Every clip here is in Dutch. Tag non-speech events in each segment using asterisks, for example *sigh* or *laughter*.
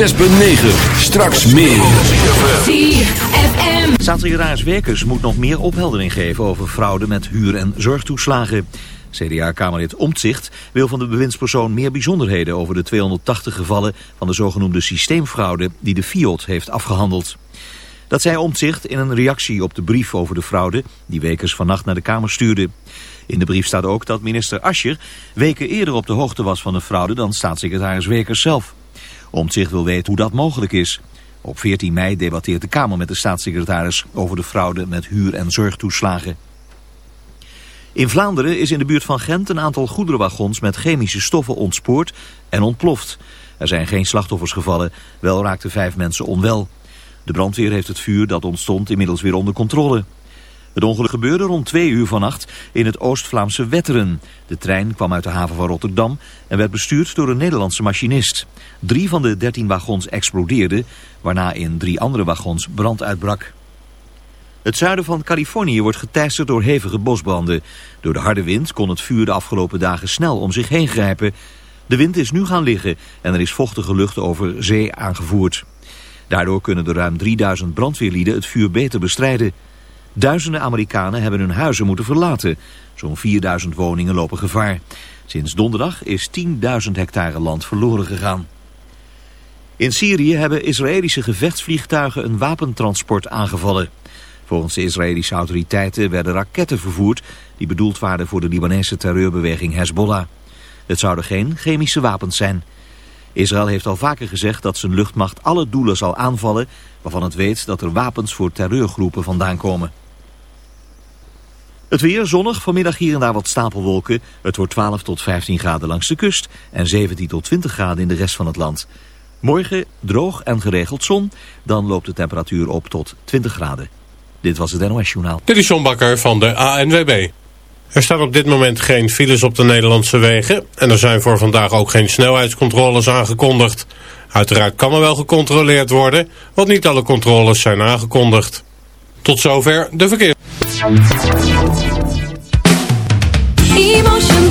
6.9. Straks meer. Staatssecretaris Werkers moet nog meer opheldering geven over fraude met huur- en zorgtoeslagen. CDA-kamerlid Omtzigt wil van de bewindspersoon meer bijzonderheden over de 280 gevallen van de zogenoemde systeemfraude die de FIOD heeft afgehandeld. Dat zei Omtzigt in een reactie op de brief over de fraude die Wekers vannacht naar de Kamer stuurde. In de brief staat ook dat minister Ascher weken eerder op de hoogte was van de fraude dan staatssecretaris Wekers zelf. Omtzigt wil weten hoe dat mogelijk is. Op 14 mei debatteert de Kamer met de staatssecretaris over de fraude met huur- en zorgtoeslagen. In Vlaanderen is in de buurt van Gent een aantal goederenwagons met chemische stoffen ontspoord en ontploft. Er zijn geen slachtoffers gevallen, wel raakten vijf mensen onwel. De brandweer heeft het vuur dat ontstond inmiddels weer onder controle. Het ongeluk gebeurde rond twee uur vannacht in het Oost-Vlaamse Wetteren. De trein kwam uit de haven van Rotterdam en werd bestuurd door een Nederlandse machinist. Drie van de dertien wagons explodeerden, waarna in drie andere wagons brand uitbrak. Het zuiden van Californië wordt geteisterd door hevige bosbranden. Door de harde wind kon het vuur de afgelopen dagen snel om zich heen grijpen. De wind is nu gaan liggen en er is vochtige lucht over zee aangevoerd. Daardoor kunnen de ruim 3000 brandweerlieden het vuur beter bestrijden. Duizenden Amerikanen hebben hun huizen moeten verlaten. Zo'n 4000 woningen lopen gevaar. Sinds donderdag is 10.000 hectare land verloren gegaan. In Syrië hebben Israëlische gevechtsvliegtuigen een wapentransport aangevallen. Volgens de Israëlische autoriteiten werden raketten vervoerd... die bedoeld waren voor de Libanese terreurbeweging Hezbollah. Het zouden geen chemische wapens zijn. Israël heeft al vaker gezegd dat zijn luchtmacht alle doelen zal aanvallen... waarvan het weet dat er wapens voor terreurgroepen vandaan komen. Het weer zonnig, vanmiddag hier en daar wat stapelwolken. Het wordt 12 tot 15 graden langs de kust en 17 tot 20 graden in de rest van het land. Morgen droog en geregeld zon, dan loopt de temperatuur op tot 20 graden. Dit was het NOS Journaal. Dit is John Bakker van de ANWB. Er staan op dit moment geen files op de Nederlandse wegen en er zijn voor vandaag ook geen snelheidscontroles aangekondigd. Uiteraard kan er wel gecontroleerd worden, want niet alle controles zijn aangekondigd. Tot zover de verkeer. Emotion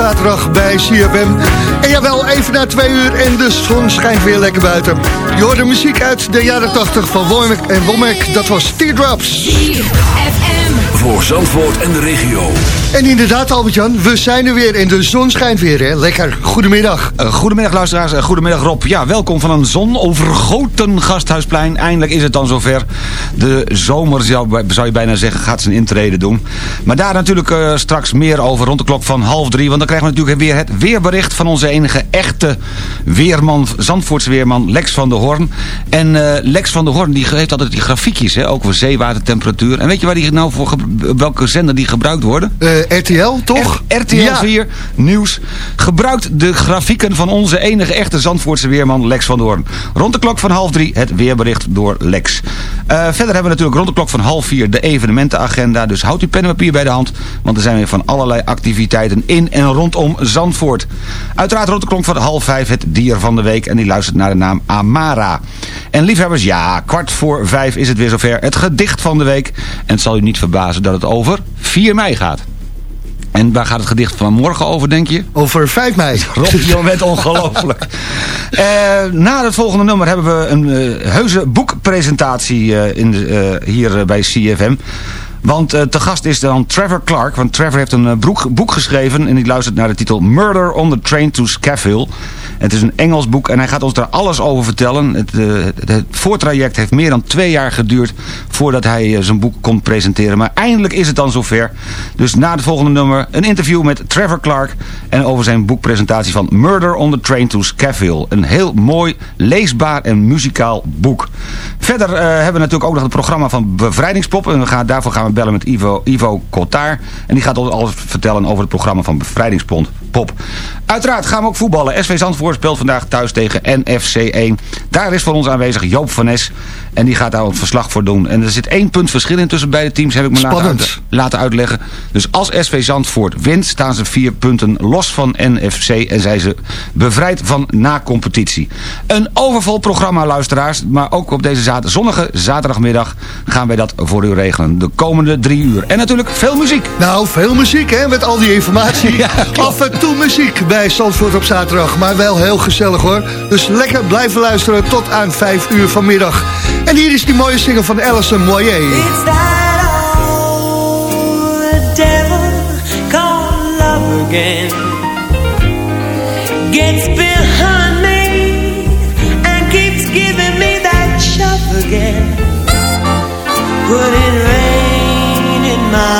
Zaterdag bij CFM. En jawel, even na twee uur en de zon schijnt weer lekker buiten. Je hoort de muziek uit de jaren 80 van Womack en Womack, dat was Teardrops. Voor Zandvoort en de regio. En inderdaad Albert-Jan, we zijn er weer en de zon schijnt weer hè. Lekker, goedemiddag. Uh, goedemiddag luisteraars, uh, goedemiddag Rob. Ja, welkom van een zonovergoten gasthuisplein. Eindelijk is het dan zover. De zomer zou, zou je bijna zeggen gaat zijn intrede doen. Maar daar natuurlijk uh, straks meer over rond de klok van half drie. Want dan krijgen we natuurlijk weer het weerbericht van onze enige echte weerman, Zandvoortse weerman Lex van der Hoorn. En Lex van der Hoorn die heeft altijd die grafiekjes, hè, ook voor zeewatertemperatuur. En weet je waar die nou voor, welke zender die gebruikt worden? RTL, toch? R RTL ja. 4 Nieuws gebruikt de grafieken van onze enige echte Zandvoortse weerman Lex van der Hoorn. Rond de klok van half drie het weerbericht door Lex. Uh, verder hebben we natuurlijk rond de klok van half vier de evenementenagenda. Dus houd uw pen en papier bij de hand. Want er zijn weer van allerlei activiteiten in en rondom Zandvoort. Uiteraard rond de klok van half vijf het dier van de week. En die luistert naar de naam Amara. En liefhebbers, ja, kwart voor vijf is het weer zover. Het gedicht van de week. En het zal u niet verbazen dat het over 4 mei gaat. En waar gaat het gedicht van morgen over, denk je? Over 5 mei. *laughs* Rob, je bent ongelooflijk. uh, *laughs* na het volgende nummer hebben we een uh, heuse boekpresentatie uh, in de, hier bij CFM. Want eh, te gast is dan Trevor Clark. Want Trevor heeft een eh, broek- boek geschreven en die luistert naar de titel Murder on the Train to Scaffield. Het is een Engels boek en hij gaat ons daar alles over vertellen. Het, eh, het, voortraject heeft meer dan twee jaar geduurd voordat hij eh, zijn boek kon presenteren. Maar eindelijk is het dan zover. Dus na het volgende nummer een interview met Trevor Clark en over zijn boekpresentatie van Murder on the Train to Scaffield. Een heel mooi, leesbaar en muzikaal boek. Verder eh, hebben we natuurlijk ook nog het programma van Bevrijdingspop. En daarvoor gaan we bellen met Ivo, Ivo Kotaar. En die gaat ons alles vertellen over het programma van Bevrijdingspop. Pop. Uiteraard gaan we ook voetballen. SV Zandvoort speelt vandaag thuis tegen NFC1. Daar is voor ons aanwezig Joop van Nes. En die gaat daar het verslag voor doen. En er zit één punt verschil in tussen beide teams. Heb ik me laten, uit- laten uitleggen. Dus als SV Zandvoort wint, staan ze vier punten los van NFC. En zijn ze bevrijd van na-competitie. Een overvol programma, luisteraars. Maar ook op deze zonnige zaterdagmiddag gaan wij dat voor u regelen. De komende drie uur. En natuurlijk veel muziek. Nou, veel muziek hè, met al die informatie. *laughs* Af en toe muziek bij Zandvoort op zaterdag. Maar wel heel gezellig hoor. Dus lekker blijven luisteren tot aan 5 uur vanmiddag. En hier is die mooie single van Alison Moyer. It's that old devil called love again. Gets behind me and keeps giving me that shove again. Putting rain in my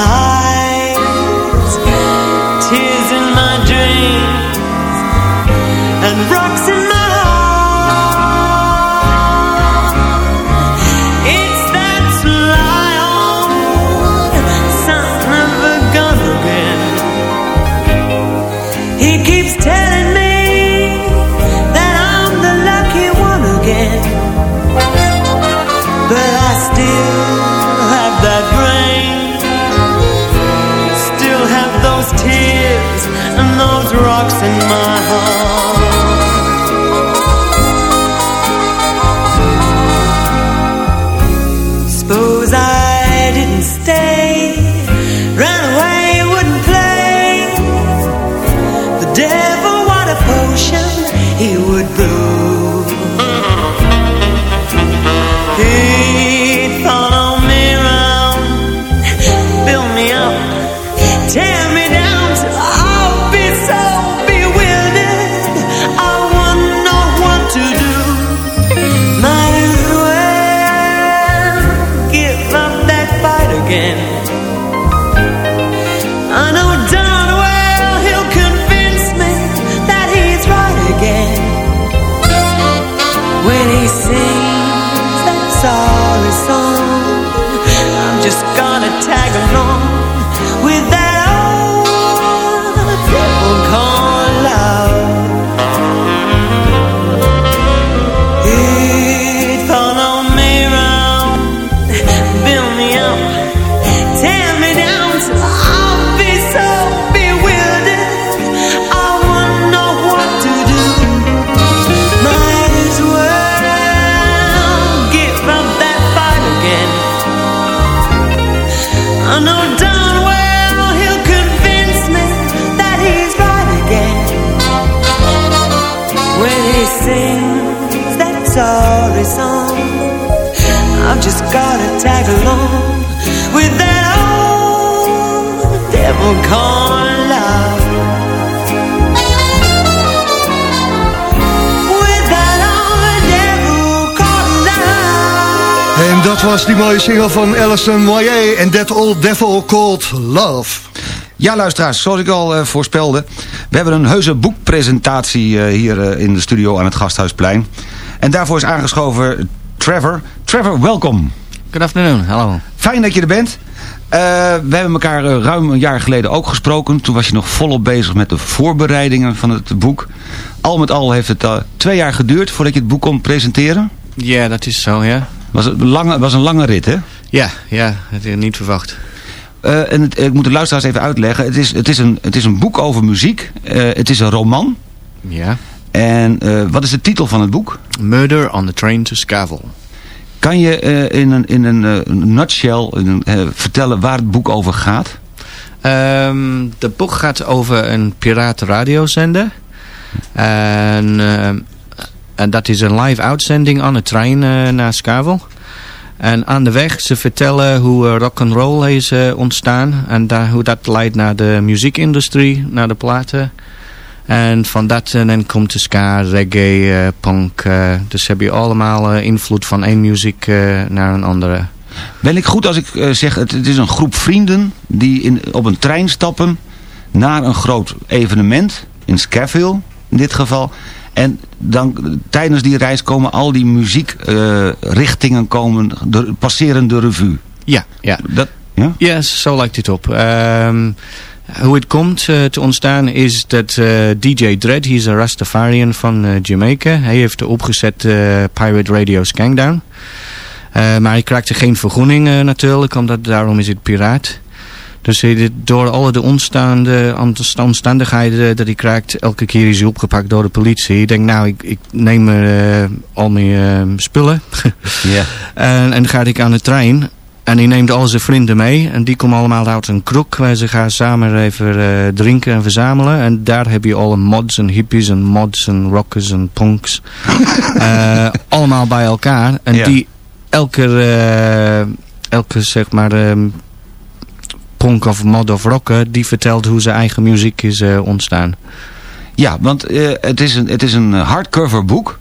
single van Alison Moyer en That Old Devil Called Love. Ja, luisteraars, zoals ik al eh, voorspelde... we hebben een heuse boekpresentatie eh, hier eh, in de studio aan het Gasthuisplein. En daarvoor is aangeschoven Trevor. Trevor, welkom. Good afternoon, hallo. Fijn dat je er bent. Eh, we hebben elkaar ruim een jaar geleden ook gesproken. Toen was je nog volop bezig met de voorbereidingen van het boek. Al met al heeft het twee jaar geduurd voordat je het boek kon presenteren. Ja, dat is zo, ja. Was het lange, was een lange rit, hè? Ja, ja, dat had ik niet verwacht. Eh, en het, ik moet de luisteraars even uitleggen. Het is, het is, een, het is een boek over muziek. Eh, het is een roman. Ja. En eh, wat is de titel van het boek? Murder on the Train to Scavell. Kan je in een, in een nutshell in een, vertellen waar het boek over gaat? Ehm het boek gaat over een piratenradiozender. En, en dat is een live uitzending aan de trein eh, naar Skavel. En aan de weg, ze vertellen hoe rock and roll is uh, ontstaan. En daar, hoe dat leidt naar de muziekindustrie, naar de platen. En van dat dan komt de ska, reggae, punk. dus heb je allemaal invloed van één muziek naar een andere. Ben ik goed als ik zeg, het, is een groep vrienden die in, op een trein stappen naar een groot evenement in Scafville in dit geval. En dan, tijdens die reis komen al die muziekrichtingen uh, komen, de, passeren de revue. Ja, ja. Dat, ja? ja zo lijkt het op. Um, hoe het komt uh, te ontstaan is dat uh, DJ Dread, hij is een Rastafarian van uh, Jamaica. Hij heeft opgezet Pirate Radio Skankdown. maar hij krijgt geen vergunning natuurlijk, omdat daarom is het piraat. Dus door alle de onstaande omstandigheden dat hij krijgt, elke keer is hij opgepakt door de politie. Ik denk, nou, ik, ik neem uh, al mijn uh, spullen. *laughs* yeah. en, en ga ik aan de trein. En die neemt al zijn vrienden mee. En die komen allemaal uit een kroeg. Waar ze gaan samen even uh, drinken en verzamelen. En daar heb je alle mods en hippies en mods en rockers en punks. *laughs* allemaal bij elkaar. En yeah. die elke, elke zeg maar punk of mod of rocken, die vertelt hoe zijn eigen muziek is uh, ontstaan. Ja, want uh, het, is een, het is een hardcover boek.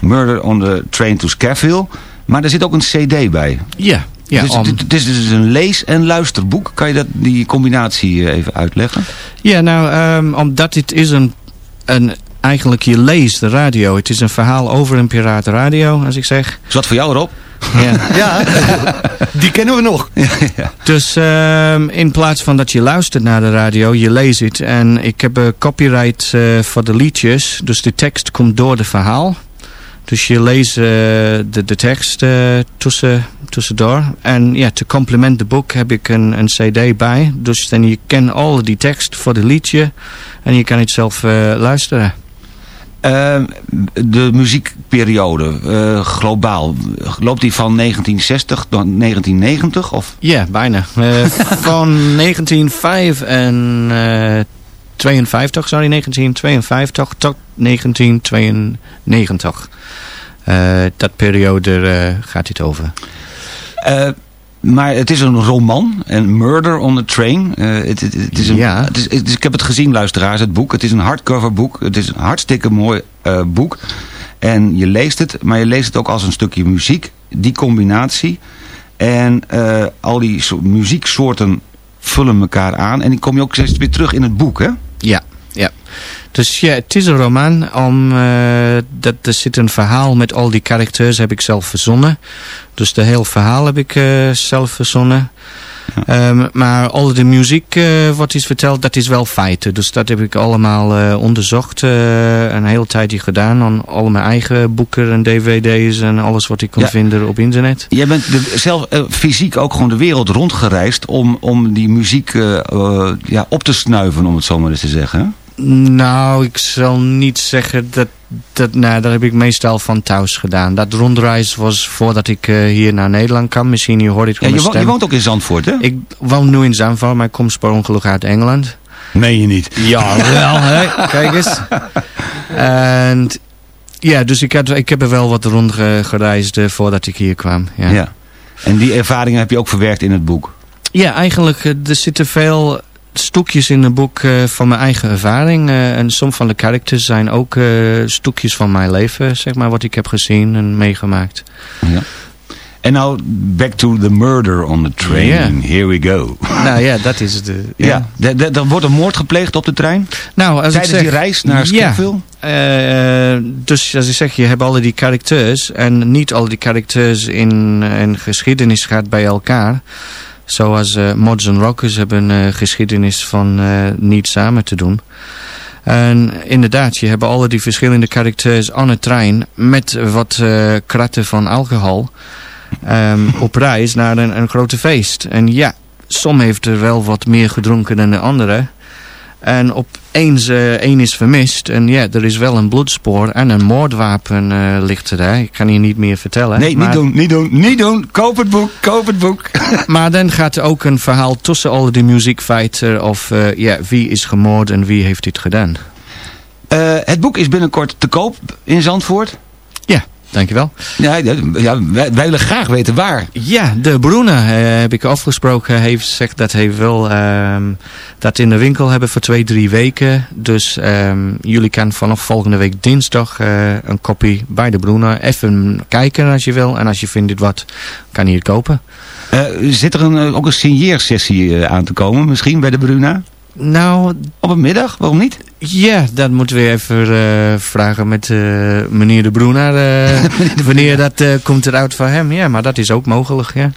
Murder on the Train to Scafville. Maar er zit ook een cd bij. Ja. Ja, dus, om... Het is dus een lees- en luisterboek. Kan je dat, die combinatie uh, even uitleggen? Ja, nou, um, omdat dit is een, een... Eigenlijk, je leest de radio. Het is een verhaal over een piratenradio, als ik zeg. Is wat voor jou erop? Ja, ja die kennen we nog. Ja. Dus um, in plaats van dat je luistert naar de radio, je leest het. En ik heb een copyright uh, voor de liedjes. Dus de tekst komt door het verhaal. Dus je leest uh, de, de tekst uh, tussen, tussendoor. En ja, te complement de boek heb ik een, een cd bij. Dus dan je kent al die tekst voor de liedje. En je kan het zelf luisteren. Uh, de muziekperiode, uh, globaal, loopt die van 1960 tot 1990? Of? Ja, bijna. Uh, *laughs* van 1905 en 52, sorry, 1952 tot 1992. dat periode gaat het over. Maar het is een roman, en Murder on the Train. Uh, het, het, het, is een, ja. het is, het is, ik heb het gezien, luisteraars, het boek. Het is een hardcover boek. Het is een hartstikke mooi uh, boek. En je leest het, maar je leest het ook als een stukje muziek. Die combinatie. En uh, al die so muzieksoorten vullen elkaar aan. En die kom je ook steeds weer terug in het boek, hè? Ja. Dus ja, het is een roman. Om, uh, dat, er zit een verhaal met al die karakters heb ik zelf verzonnen. Dus de hele verhaal heb ik uh, zelf verzonnen. Ja. Um, maar al de muziek uh, wat is verteld, dat is wel feiten. Dus dat heb ik allemaal onderzocht. Een hele tijdje gedaan. Aan al mijn eigen boeken en dvd's en alles wat ik kon ja. vinden op internet. Jij bent de, zelf fysiek ook gewoon de wereld rondgereisd om, om die muziek ja, op te snuiven, om het zo maar eens te zeggen. Nou, ik zal niet zeggen dat... dat nou, dat heb ik meestal van thuis gedaan. Dat rondreis was voordat ik uh, hier naar Nederland kwam. Misschien je hoort het ja, je, wo je, woont ook in Zandvoort, hè? Ik woon nu in Zandvoort, maar ik kom per ongeluk uit Engeland. Nee, je niet. Ja, *laughs* wel, hè? Kijk eens. En... Ja, dus ik, had, ik heb er wel wat rondgereisd uh, voordat ik hier kwam. Ja. ja. En die ervaringen heb je ook verwerkt in het boek? Ja, eigenlijk, uh, er zitten veel stukjes in het boek uh, van mijn eigen ervaring. Uh, en sommige van de characters zijn ook uh, stukjes van mijn leven, zeg maar, wat ik heb gezien en meegemaakt. Ja. En nou, back to the murder on the train. Yeah. Here we go. Nou ja, dat is de... Ja, ja. er wordt een moord gepleegd op de trein? Nou, als Tijdens ik zeg, die reis naar? Ja, uh, dus als ik zeg, je hebt alle die karakters. En niet al die karakters in, in geschiedenis gaat bij elkaar. Zoals uh, Mods en Rockers hebben een uh, geschiedenis van uh, niet samen te doen. En inderdaad, je hebt alle die verschillende karakters aan de trein met wat kratten van alcohol um, op reis naar een, een grote feest. En ja, som heeft er wel wat meer gedronken dan de andere. En opeens één is vermist. En ja, er is wel een bloedspoor en een moordwapen uh, ligt er. Ik kan hier niet meer vertellen. Nee, maar... niet doen, niet doen, niet doen. Koop het boek, koop het boek. *laughs* maar dan gaat er ook een verhaal tussen al die muziekfeiten. Of uh, ja, wie is gemoord en wie heeft dit gedaan. het boek is binnenkort te koop in Zandvoort. Dankjewel. Ja, ja, ja, wij, wij willen graag weten waar. Ja, de Bruna eh, heb ik afgesproken. heeft zegt dat hij wil ehm, dat in de winkel hebben voor twee, drie weken. Dus ehm, jullie kan vanaf volgende week dinsdag eh, een kopie bij de Bruna. Even kijken als je wil. En als je vindt dit wat, kan je het kopen. Eh, zit er een, ook een signeersessie aan te komen misschien bij de Bruna? Nou... Op een middag? Waarom niet? Ja, dat moeten we even eh, vragen met eh, meneer de Broener. eh, *laughs* wanneer dat komt eruit voor hem. Ja, maar dat is ook mogelijk, ja.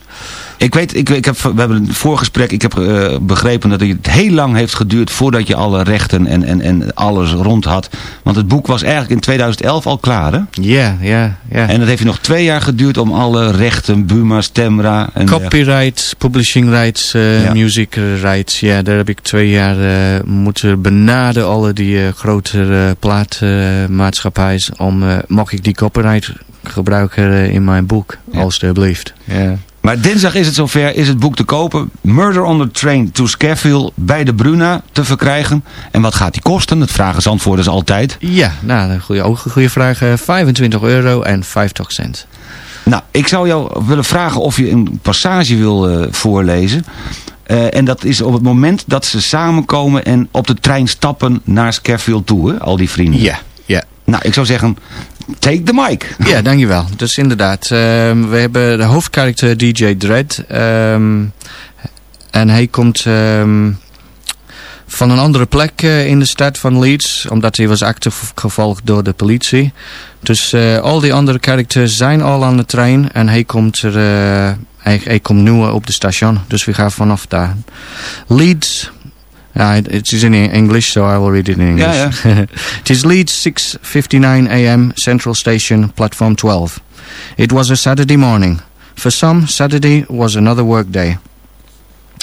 Ik weet, ik, ik heb, we hebben een voorgesprek. Ik heb begrepen dat het heel lang heeft geduurd voordat je alle rechten en, en, en alles rond had. Want het boek was eigenlijk in 2011 al klaar, hè? Ja, ja, ja. En dat heeft nog twee jaar geduurd om alle rechten, Buma, Stemra... En, Copyright, publishing rights, Ja. music rights. Ja, daar heb ik twee jaar moeten benaden. Alle die eh, grotere plaatmaatschappijen. om, eh, mag ik die copyright gebruiken eh, in mijn boek? Alsjeblieft. Ja. Maar dinsdag is het zover, is het boek te kopen. Murder on the Train to Scarefield bij de Bruna te verkrijgen. En wat gaat die kosten? Dat vragen zandvoerders altijd. Ja, nou, een goede, ook een goede vraag. Eh, 25 euro en 50 cent. Nou, ik zou jou willen vragen of je een passage wil eh, voorlezen. Eh, en dat is op het moment dat ze samenkomen en op de trein stappen naar Scarefield toe, hè? al die vrienden. Ja, ja. Nou, ik zou zeggen, take the mic. Ja, dankjewel. Dus inderdaad, ehm, we hebben de hoofdkarakter DJ Dredd. ehm, en hij komt ehm, van een andere plek eh, in de stad van Leeds. Omdat hij was achtergevolgd door de politie. Dus eh, al die andere karakters zijn al aan de trein. En hij komt, er, hij, hij komt nu eh, op de station. Dus we gaan vanaf daar. Leeds... Ja, it, is in English, so I will read it in English. Ja, *laughs* it is Leeds 6.59 a.m. Central Station, platform 12. It was a Saturday morning. For some, Saturday was another workday.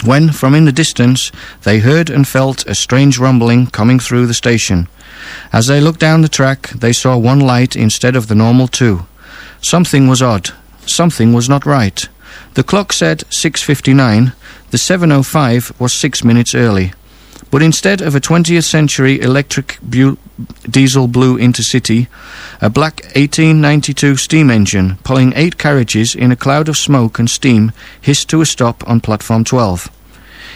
When, from in the distance, they heard and felt a strange rumbling coming through the station. As they looked down the track, they saw one light instead of the normal two. Something was odd. Something was not right. The clock said 6.59. The 7.05 was six minutes early. But instead of a 20th century electric diesel blue intercity, a black 1892 steam engine pulling eight carriages in a cloud of smoke and steam hissed to a stop on platform 12.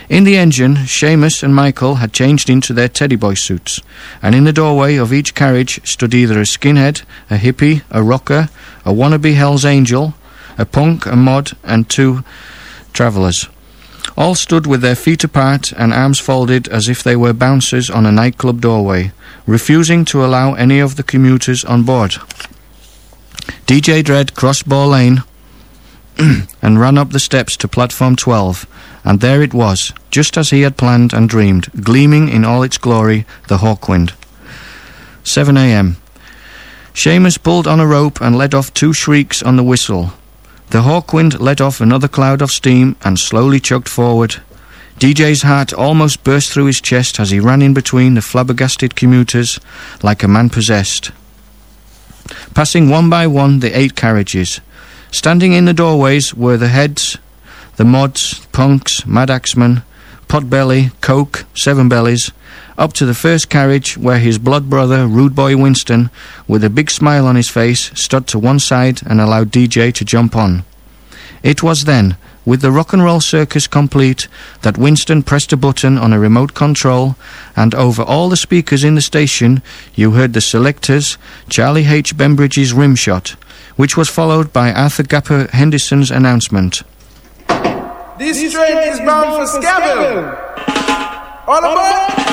In the engine, Seamus and Michael had changed into their teddy boy suits, and in the doorway of each carriage stood either a skinhead, a hippie, a rocker, a wannabe Hell's Angel, a punk, a mod, and two travellers. All stood with their feet apart and arms folded as if they were bouncers on a nightclub doorway, refusing to allow any of the commuters on board. DJ Dredd crossed Ball Lane *clears throat* and ran up the steps to platform 12, and there it was, just as he had planned and dreamed, gleaming in all its glory, the Hawkwind. 7 a.m. Seamus pulled on a rope and let off two shrieks on the whistle. The Hawkwind let off another cloud of steam and slowly chugged forward. DJ's heart almost burst through his chest as he ran in between the flabbergasted commuters like a man possessed. Passing one by one the eight carriages. Standing in the doorways were the heads, the mods, punks, mad axemen, potbelly, coke, seven bellies, up to the first carriage where his blood brother, rude boy Winston, with a big smile on his face, stood to one side and allowed DJ to jump on. It was then, with the rock and roll circus complete, that Winston pressed a button on a remote control, and over all the speakers in the station you heard the selectors Charlie H. Bembridge's rim shot, which was followed by Arthur Gapper Henderson's announcement. This train is bound for Scaville. All aboard!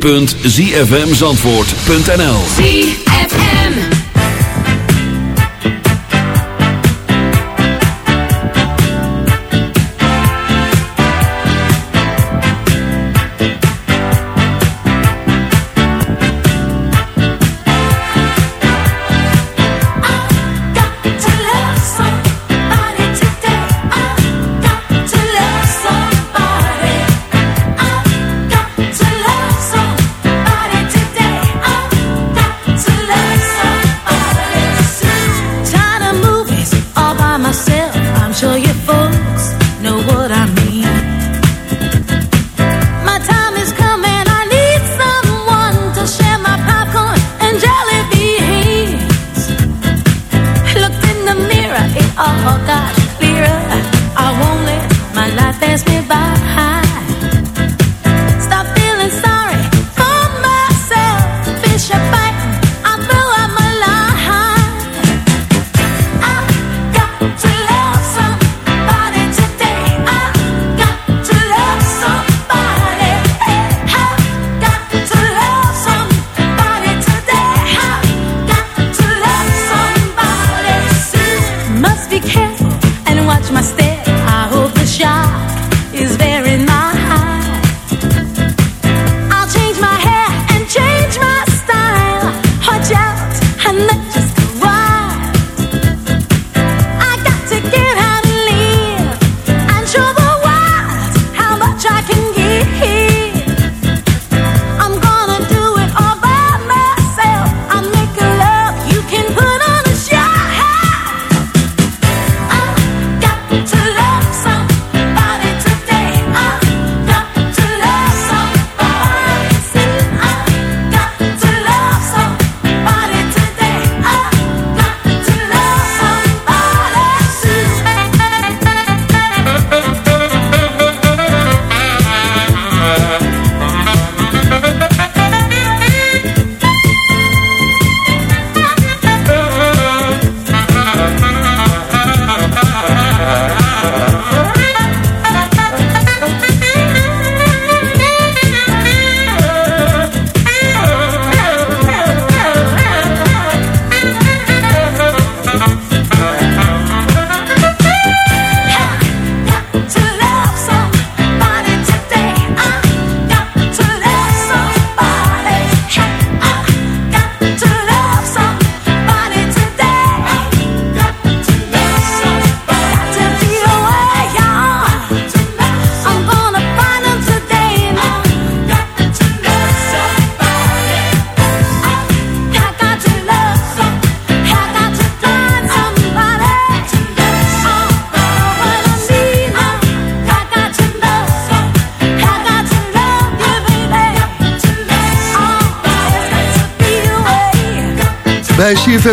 www.zfmzandvoort.nl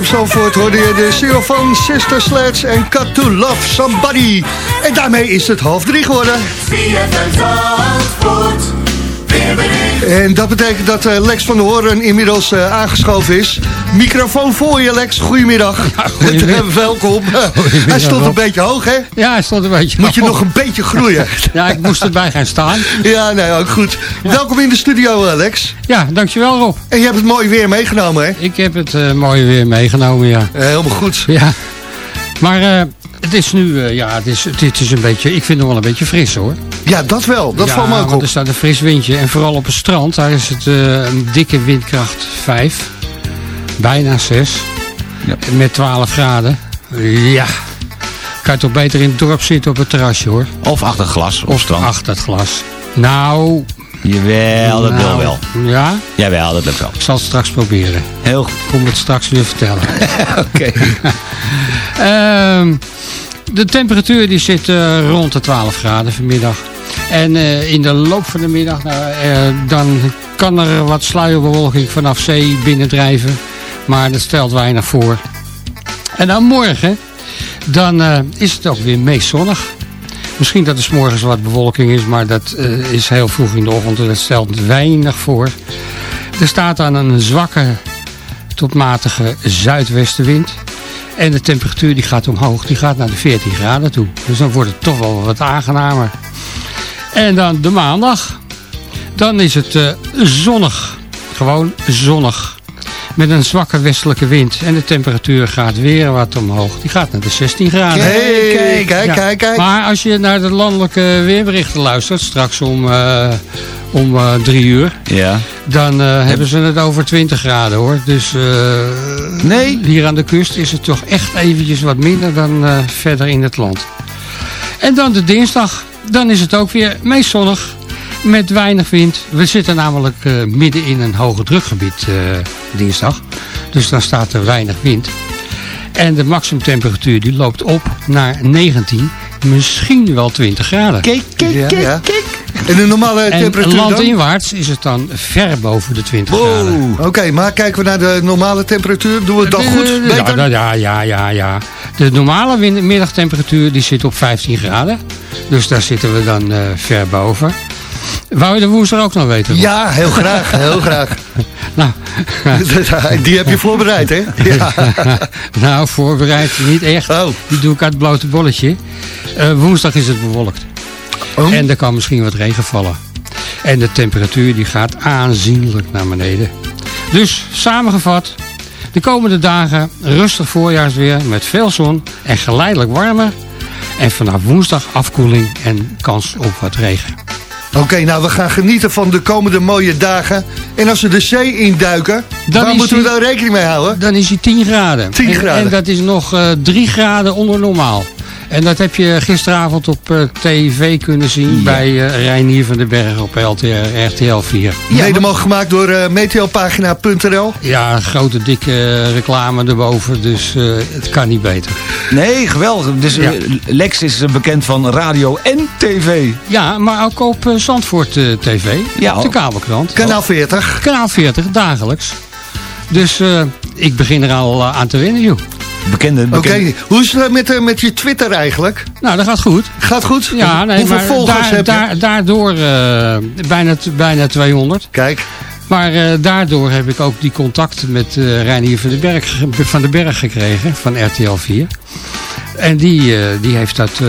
Zandvoort hoorde je de single Sister Sledge en Cut to Love Somebody. En daarmee is het half drie geworden. En dat betekent dat eh, Lex van der Hoorn inmiddels eh, aangeschoven is. Microfoon voor je, Lex. Goedemiddag. *laughs* Welkom. *laughs* hij stond een beetje hoog, hè? Ja, hij stond een beetje Moet je hoog. nog een beetje groeien. *laughs* Ja, ik moest erbij gaan staan. ja, nee, ook goed. Welkom in de studio, eh, Lex. Ja, dankjewel Rob. En je hebt het mooi weer meegenomen, hè? Ik heb het eh mooie weer meegenomen, ja. helemaal goed. Ja. Maar eh, het is nu, eh, ja, het is, het is een beetje, ik vind het wel een beetje fris hoor. Ja, dat wel. Dat ja, valt me ook want op. er staat een fris windje. En vooral op het strand, daar is het eh, een dikke windkracht 5. Bijna 6. Met 12 graden. Ja. Kan je toch beter in het dorp zitten op het terrasje hoor. Of achter het glas op Of strand. achter het glas. Nou. Jawel, dat wil wel. Ja? Jawel, dat lukt wel. Ik zal het straks proberen. Heel goed. Ik kom het straks weer vertellen. *laughs* Oké. *laughs* Ehm, de temperatuur die zit eh, rond de 12 graden vanmiddag. En eh, in de loop van de middag nou, eh, dan kan er wat sluierbewolking vanaf zee binnendrijven. Maar dat stelt weinig voor. En dan morgen, dan is het ook weer meest zonnig. Misschien dat er 's morgens wat bewolking is, maar dat eh, is heel vroeg in de ochtend. en Dat stelt weinig voor. Er staat dan een zwakke tot matige zuidwestenwind. En de temperatuur die gaat omhoog, die gaat naar de 14 graden toe. Dus dan wordt het toch wel wat aangenamer. En dan de maandag. Dan is het eh, zonnig. Gewoon zonnig. Met een zwakke westelijke wind. En de temperatuur gaat weer wat omhoog. Die gaat naar de 16 graden. Kijk, kijk, kijk, kijk, kijk. Maar als je naar de landelijke weerberichten luistert, straks om, eh, om eh, drie uur. Ja. Dan eh, hebben ze het over 20 graden hoor. Dus eh, nee. hier aan de kust is het toch echt eventjes wat minder dan eh, verder in het land. En dan de dinsdag. Dan is het ook weer meest zonnig. Met weinig wind. We zitten namelijk eh, midden in een hoge drukgebied eh, dinsdag. Dus dan staat er weinig wind. En de maximumtemperatuur die loopt op naar 19, misschien wel 20 graden. Kijk, kijk, Ja, kijk, ja. kijk. En de normale En temperatuur dan? landinwaarts is het dan ver boven de 20 graden. Oké, maar kijken we naar de normale temperatuur. Doen we het dan De- goed? de- Beter? Ja, ja, ja, ja, ja. De normale middagtemperatuur die zit op 15 graden. Dus daar zitten we dan eh, ver boven. Wou je de woensdag ook nog weten? Ja, heel graag, heel graag. *laughs* Nou, *laughs* Die heb je voorbereid, hè? *laughs* Ja. nou, voorbereid niet echt. Oh. Die doe ik uit het blote bolletje. Eh, woensdag is het bewolkt. Oh. En er kan misschien wat regen vallen. En de temperatuur die gaat aanzienlijk naar beneden. Dus, samengevat. De komende dagen rustig voorjaarsweer met veel zon en geleidelijk warmer. En vanaf woensdag afkoeling en kans op wat regen. Oké, nou we gaan genieten van de komende mooie dagen. En als we de zee induiken, Dan waar moeten we dan rekening mee houden? Dan is hij 10 graden. 10 En- graden. En, dat is nog eh 3 graden onder normaal. En dat heb je gisteravond op eh, tv kunnen zien bij eh Reinier van den Berg op LTR, RTL 4. Mede mogelijk gemaakt door eh meteopagina.nl. Ja, grote dikke reclame erboven, dus het kan niet beter. Nee, geweldig. Dus Lex is bekend van radio en tv. Ja, maar ook op Zandvoort TV, Ja. op de kabelkrant. Kanaal 40. Kanaal 40, dagelijks. Dus ik begin er al aan te winnen, joh. Bekende, Oké, hoe is het met, eh, met je Twitter eigenlijk? Nou, dat gaat goed. Gaat goed? Ja, nee, Hoeveel maar volgers daar- heb je? daar- daardoor eh, bijna, bijna 200. Kijk. Maar eh, daardoor heb ik ook die contacten met eh Reinier van den, Berg, van den Berg gekregen, van RTL 4. En die, eh, die heeft dat, eh,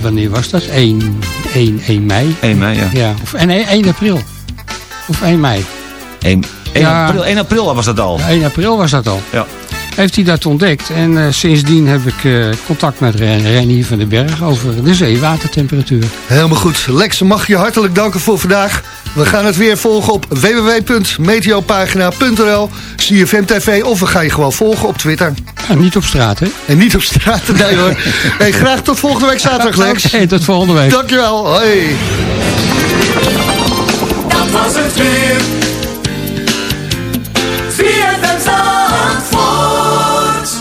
wanneer was dat? 1, 1, 1 mei. 1 mei, ja. Ja, of, en 1, 1 april. Of 1 mei. 1, 1, Ja. april, 1 april was dat al. Ja, 1 april was dat al. Ja. Heeft hij dat ontdekt. En eh, sindsdien heb ik eh, contact met Ren- Renier van den Berg over de zeewatertemperatuur. Helemaal goed. Lex, mag je hartelijk danken voor vandaag. We gaan het weer volgen op www.meteopagina.nl, CFM TV of we gaan je gewoon volgen op Twitter. Ja, niet op straat, hè? En niet op straat, *laughs* nee hoor. Hey, graag tot volgende week zaterdag, Lex. *laughs* Oké, tot volgende week. Dankjewel, hoi. Dat was het weer.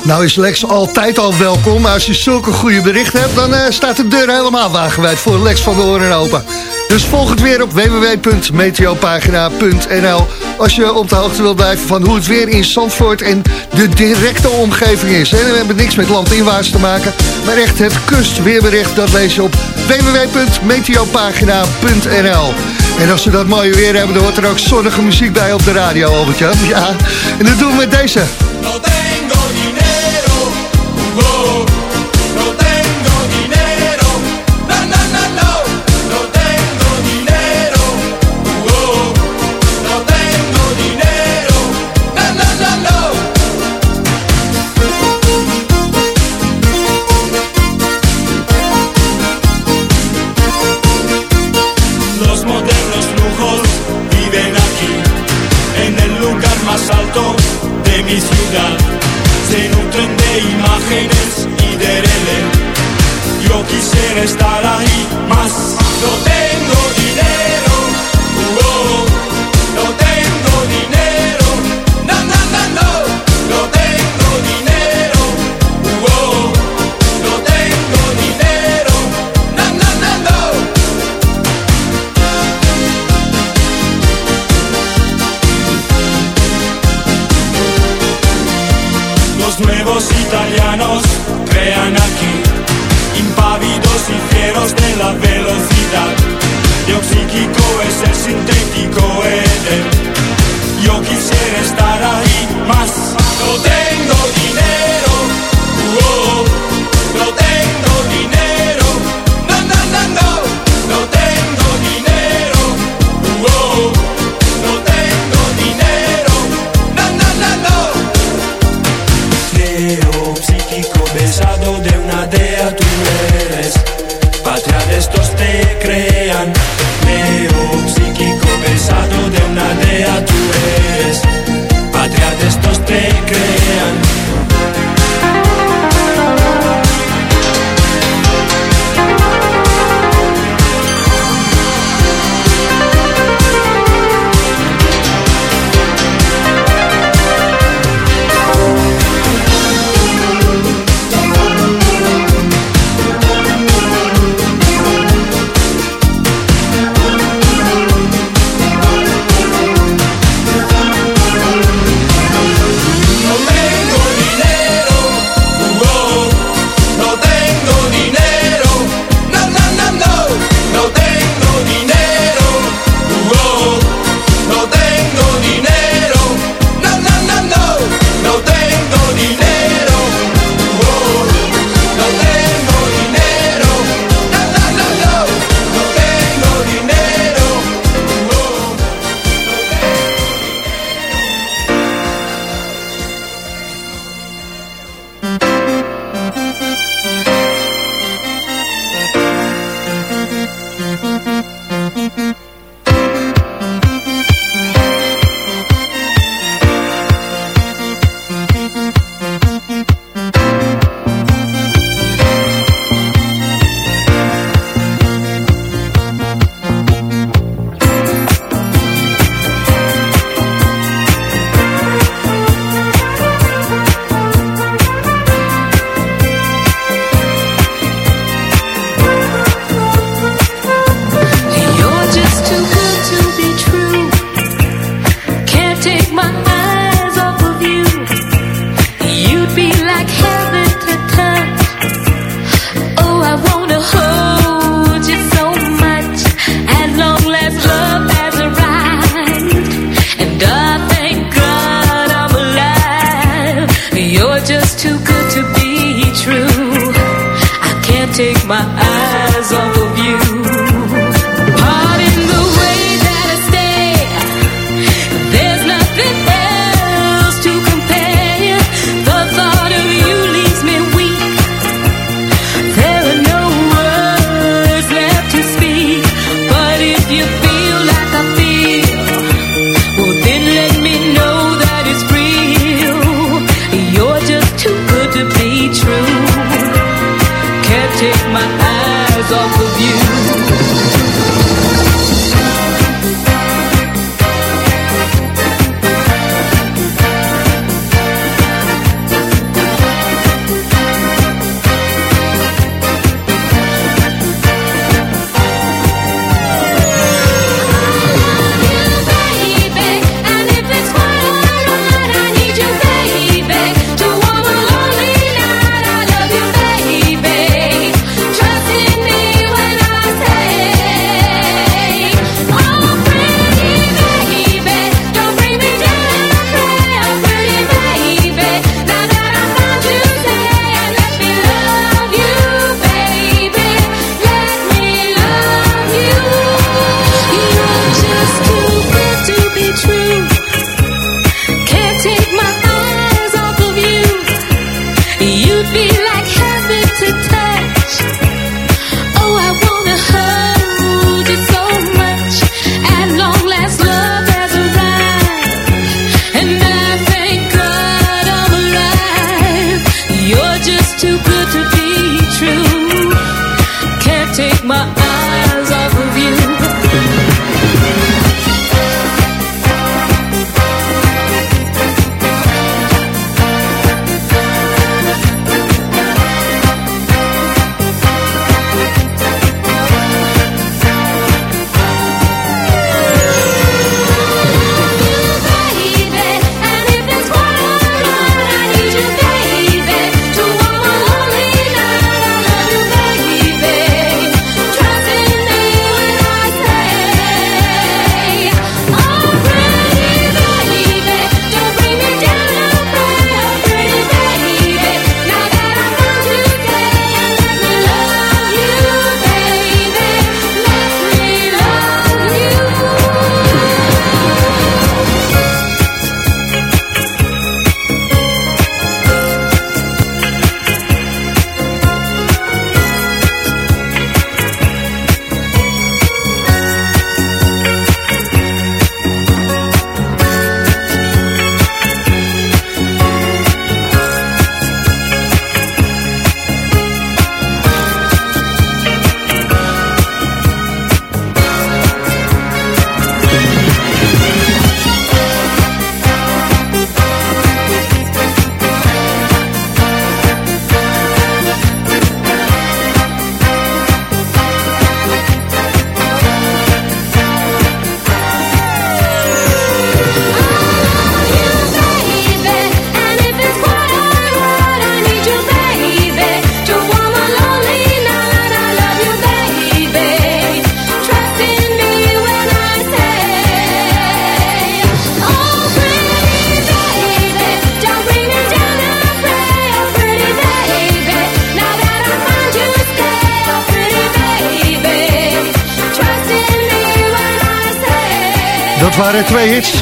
Nou is Lex altijd al welkom. Maar als je zulke goede berichten hebt, dan eh, staat de deur helemaal wagenwijd voor Lex van de Horen open. Dus volg het weer op www.meteopagina.nl als je op de hoogte wilt blijven van hoe het weer in Zandvoort en de directe omgeving is. En we hebben niks met landinwaarts te maken, maar echt het kustweerbericht dat lees je op www.meteopagina.nl. En als we dat mooie weer hebben, dan hoort er ook zonnige muziek bij op de radio, Albertje. Ja, en dat doen we met deze.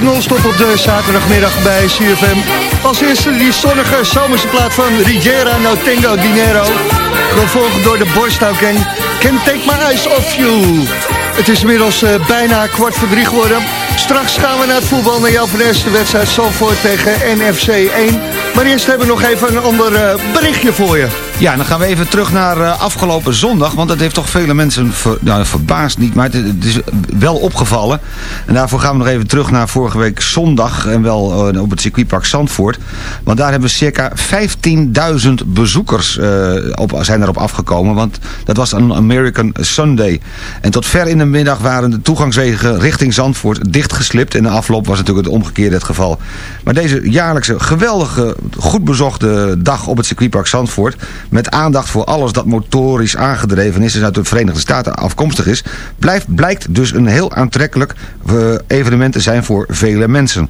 Non-stop op de zaterdagmiddag bij CFM. Als eerste die zonnige zomerse plaat van Riviera No Tengo Dinero. Gevolgd door de Boystown. Can Take My Eyes Off You. Het is inmiddels eh, bijna kwart voor drie geworden. Straks gaan we naar het voetbal naar jouw eerste wedstrijd Zalvoort tegen NFC 1. Maar eerst hebben we nog even een ander eh, berichtje voor je. Ja, dan gaan we even terug naar eh, afgelopen zondag. Want dat heeft toch vele mensen nou, verbaasd niet, maar het, is wel opgevallen. En daarvoor gaan we nog even terug naar vorige week zondag. En wel eh, op het circuitpark Zandvoort. Want daar hebben circa 15.000 bezoekers op, zijn erop afgekomen. Want dat was een American Sunday. En tot ver in de middag waren de toegangswegen richting Zandvoort dichtgeslipt. En de afloop was natuurlijk het omgekeerde het geval. Maar deze jaarlijkse geweldige, goed bezochte dag op het circuitpark Zandvoort met aandacht voor alles dat motorisch aangedreven is en uit de Verenigde Staten afkomstig is, blijft, blijkt dus een heel aantrekkelijk eh, evenement te zijn voor vele mensen.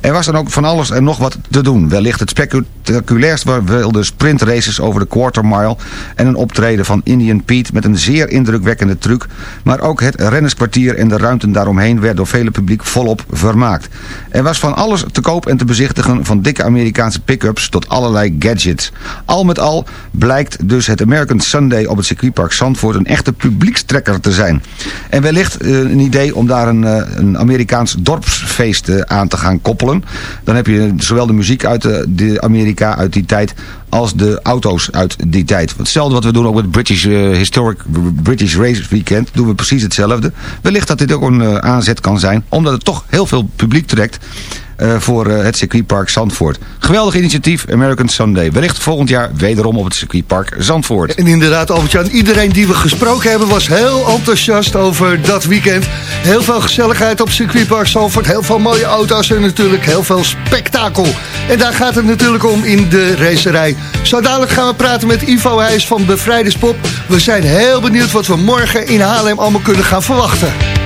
Er was dan ook van alles en nog wat te doen. Wellicht het spectaculairst wel de sprintraces over de quarter mile en een optreden van Indian Pete met een zeer indrukwekkende truc, maar ook het rennerskwartier en de ruimten daaromheen werd door vele publiek volop vermaakt. Er was van alles te koop en te bezichtigen van dikke Amerikaanse pick-ups tot allerlei gadgets. Al met al blijkt dus het American Sunday op het circuitpark Zandvoort een echte publiekstrekker te zijn. En wellicht eh, een idee om daar een, eh, een Amerikaans dorpsfeest eh, aan te gaan koppelen. Dan heb je zowel de muziek uit de, de Amerika uit die tijd als de auto's uit die tijd. Hetzelfde wat we doen ook met British eh, Historic British Race Weekend. Doen we precies hetzelfde. Wellicht dat dit ook een eh, aanzet kan zijn. Omdat het toch heel veel publiek trekt. Eh, voor eh, het circuitpark Zandvoort. Geweldig initiatief, American Sunday. Wellicht volgend jaar wederom op het circuitpark Zandvoort. En inderdaad, Albert-Jan, iedereen die we gesproken hebben... was heel enthousiast over dat weekend. Heel veel gezelligheid op circuitpark Zandvoort. Heel veel mooie auto's en natuurlijk heel veel spektakel. En daar gaat het natuurlijk om in de racerij. Zo dadelijk gaan we praten met Ivo Heijs van Bevrijderspop. We zijn heel benieuwd wat we morgen in Haarlem allemaal kunnen gaan verwachten.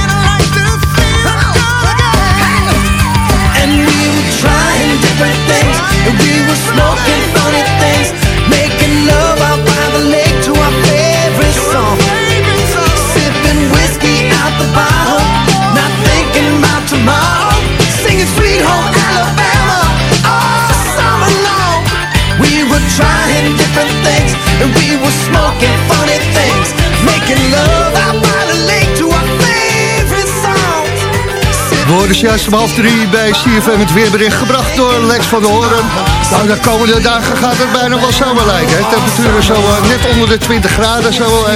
Juist om half drie bij CFM het weerbericht gebracht door Lex van der Hoorn. Nou, de komende dagen gaat het bijna wel zomer lijken. Temperaturen zo eh, net onder de 20 graden zo eh,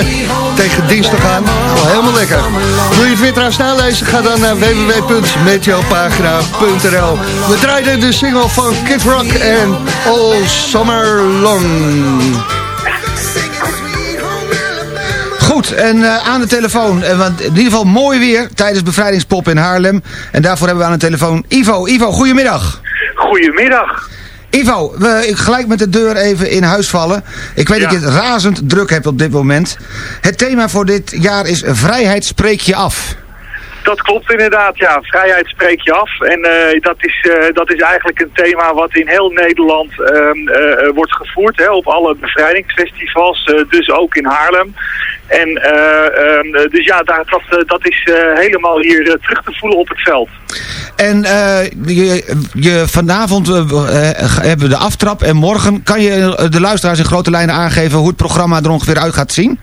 tegen dinsdag aan. Wel helemaal lekker. Wil je het weer trouwens nalezen? Ga dan naar www.meteopagina.nl We draaiden de single van Kid Rock en All Summer Long. Goed, en eh, aan de telefoon, eh, want in ieder geval mooi weer tijdens bevrijdingspop in Haarlem. En daarvoor hebben we aan de telefoon Ivo. Ivo, goedemiddag. Goedemiddag. Ivo, we, ik gelijk met de deur even in huis vallen. Ik weet dat je het razend druk hebt op dit moment. Het thema voor dit jaar is vrijheid spreek je af. Dat klopt inderdaad, ja. Vrijheid spreek je af. En eh, dat, is, eh, dat is eigenlijk een thema wat in heel Nederland ehm, eh, wordt gevoerd. Hè, op alle bevrijdingsfestivals, dus ook in Haarlem. En eh, ehm, dus ja, daar, dat, dat is helemaal hier terug te voelen op het veld. En je, je, vanavond hebben we de aftrap en morgen kan je de luisteraars in grote lijnen aangeven hoe het programma er ongeveer uit gaat zien?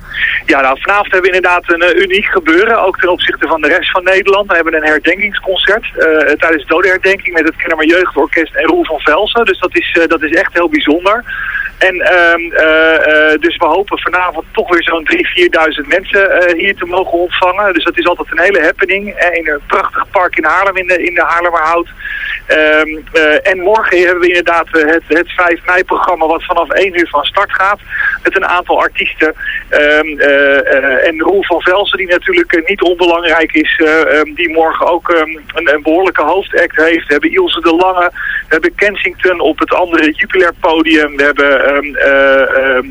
Ja, nou, vanavond hebben we inderdaad een uniek gebeuren, ook ten opzichte van de rest van Nederland. We hebben een herdenkingsconcert eh, tijdens de dodenherdenking met het Kennemer Jeugdorkest en Roel van Velsen. Dus dat is, eh, dat is echt heel bijzonder. En ehm, eh, eh, dus we hopen vanavond toch weer zo'n 3.000, 4.000 mensen eh, hier te mogen ontvangen. Dus dat is altijd een hele happening. in een prachtig park in Haarlem, in de, in de Haarlemmerhout. Ehm, eh, en morgen hebben we inderdaad het, het 5 mei-programma wat vanaf 1 uur van start gaat. Met een aantal artiesten. Ehm, eh, eh, en Roel van Velsen, die natuurlijk niet onbelangrijk is, eh, ehm, die morgen ook een, een behoorlijke hoofdact heeft. We hebben Ilse de Lange, we hebben Kensington op het andere Jupiler podium. We hebben,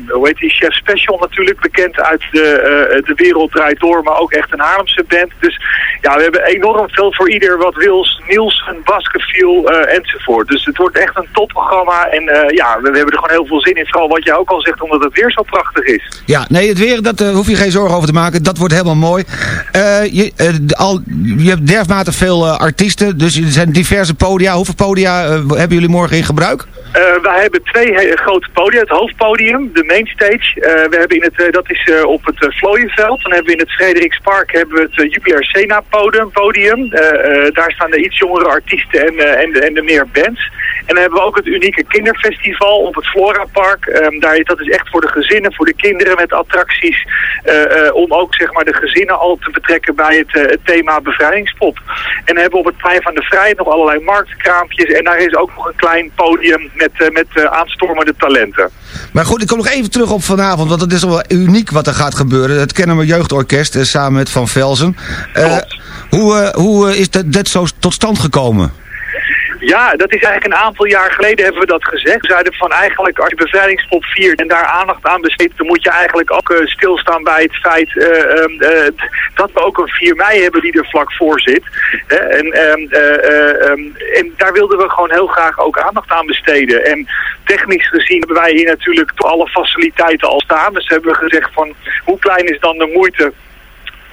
hoe heet die, Chef Special natuurlijk, bekend uit de, eh, de Wereld Draait Door, maar ook echt een Haarlemse band. Dus ja, we hebben enorm veel voor ieder wat wils, Nielsen, Baskerville eh, enzovoort. Dus het wordt echt een topprogramma en eh, ja, we, we hebben er gewoon heel veel zin in. Vooral wat jij ook al zegt, omdat het weer zo prachtig is. Ja, nee, het weer, daar hoef je geen zorgen over te maken. Dat wordt helemaal mooi. Eh, je, eh, al, je hebt dermate veel eh, artiesten, dus er zijn diverse podia. Hoeveel podia eh, hebben jullie morgen in gebruik? Eh, wij hebben twee grote podia. Het hoofdpodium, de mainstage. Eh, we hebben in het, eh, dat is eh, op het Vlooienveld. Dan hebben we in het Frederikspark hebben we het Jupiler Sena podium. podium. Daar staan de iets jongere artiesten en, en, de, en de meer bands. En dan hebben we ook het unieke kinderfestival op het Flora Park. Ehm, daar, dat is echt voor de gezinnen, voor de kinderen met attracties. om ook zeg maar de gezinnen al te betrekken bij het, thema bevrijdingspop. En hebben we op het plein van de Vrijheid nog allerlei marktkraampjes. En daar is ook nog een klein podium met, met aanstormende Maar goed, ik kom nog even terug op vanavond, want het is wel uniek wat er gaat gebeuren. Het Kennemer Jeugdorkest eh, samen met Van Velzen. Eh, hoe eh, hoe is dat, dat zo tot stand gekomen? Ja, dat is eigenlijk een aantal jaar geleden hebben we dat gezegd. We zeiden van eigenlijk als je bevrijdingspop viert en daar aandacht aan besteedt, dan moet je eigenlijk ook eh, stilstaan bij het feit eh, ehm, eh, dat we ook een 4 mei hebben die er vlak voor zit. En, ehm, eh, eh, ehm, en daar wilden we gewoon heel graag ook aandacht aan besteden. En technisch gezien hebben wij hier natuurlijk alle faciliteiten al staan. Dus hebben we gezegd van hoe klein is dan de moeite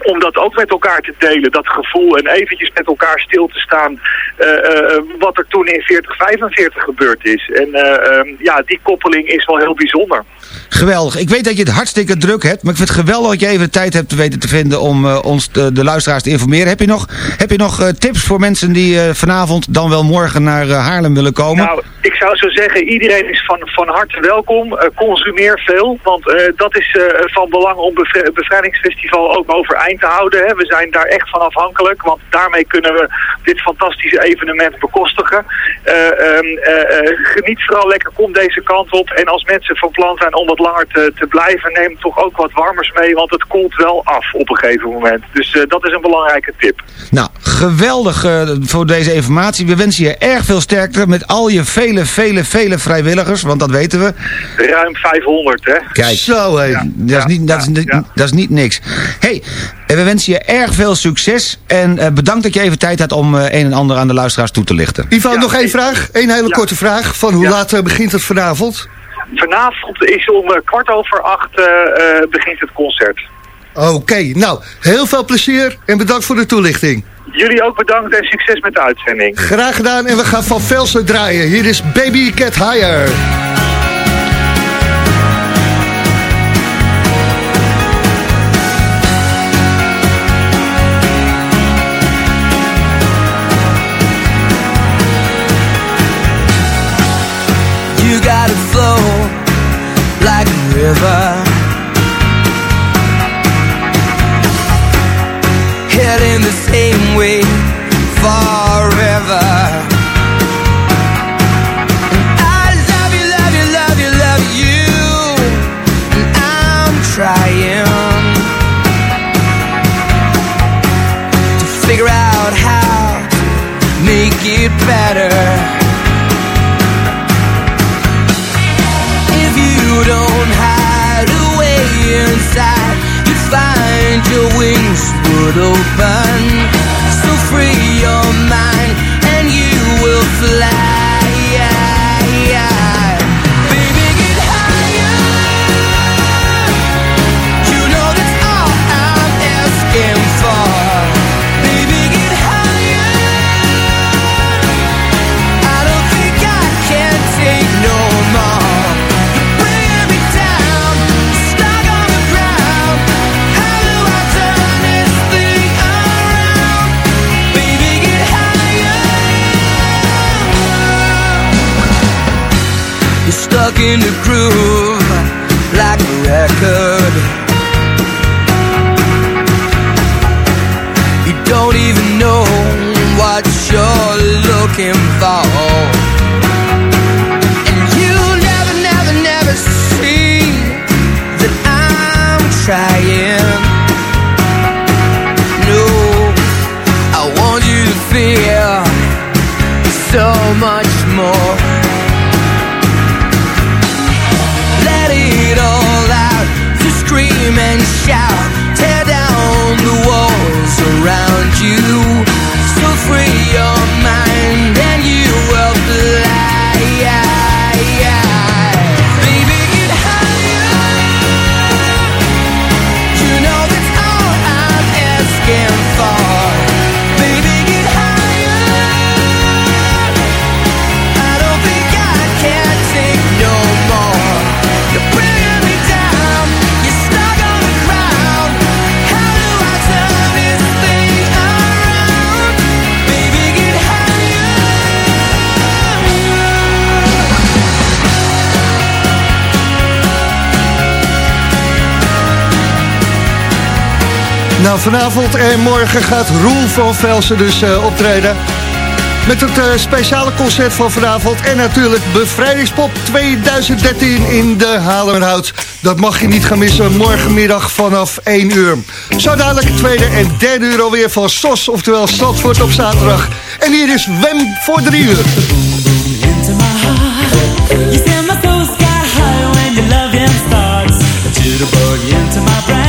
om dat ook met elkaar te delen, dat gevoel en eventjes met elkaar stil te staan eh, wat er toen in 4045 gebeurd is. En eh, ehm, ja, die koppeling is wel heel bijzonder. Geweldig. Ik weet dat je het hartstikke druk hebt, maar ik vind het geweldig dat je even de tijd hebt weten te vinden om eh, ons, de, de luisteraars, te informeren. Heb je nog, heb je nog eh, tips voor mensen die eh, vanavond dan wel morgen naar eh, Haarlem willen komen? Nou, ik zou zo zeggen, iedereen is van, van harte welkom. Eh, consumeer veel, want eh, dat is eh, van belang om bevri- bevrijdingsfestival ook overeind te houden. Hè. We zijn daar echt van afhankelijk, want daarmee kunnen we dit fantastische evenement bekostigen. Eh, ehm, eh, eh, geniet vooral lekker, kom deze kant op. En als mensen van plan zijn om wat langer te, te blijven, neem toch ook wat warmers mee, want het koelt wel af op een gegeven moment. Dus eh, dat is een belangrijke tip. Nou, geweldig eh, voor deze informatie. We wensen je erg veel sterkte met al je vele, vele, vele vrijwilligers, want dat weten we. Ruim 500, hè? Kijk, Zo, dat, is niet, dat, is, niet- dat is niet niks. hey, en we wensen je erg veel succes en eh, bedankt dat je even tijd had om eh, een en ander aan de luisteraars toe te lichten. Ivo, nog één vraag. Eén hele korte vraag. Van hoe laat begint het vanavond? Vanavond is om eh, kwart over acht eh, eh, begint het concert. Oké, nou, heel veel plezier en bedankt voor de toelichting. Jullie ook bedankt en succes met de uitzending. Graag gedaan en we gaan van Velsen draaien. Hier is Baby Cat Higher. River. Heading the same way 我都烦。looking to cruise Nou, vanavond en morgen gaat Roel van Velsen dus eh, optreden. Met het eh, speciale concert van vanavond. En natuurlijk Bevrijdingspop 2013 in de Halerhout. Dat mag je niet gaan missen morgenmiddag vanaf 1 uur. Zo dadelijk het tweede en derde uur alweer van SOS. Oftewel Stadvoort op zaterdag. En hier is Wem voor 3 uur. Send my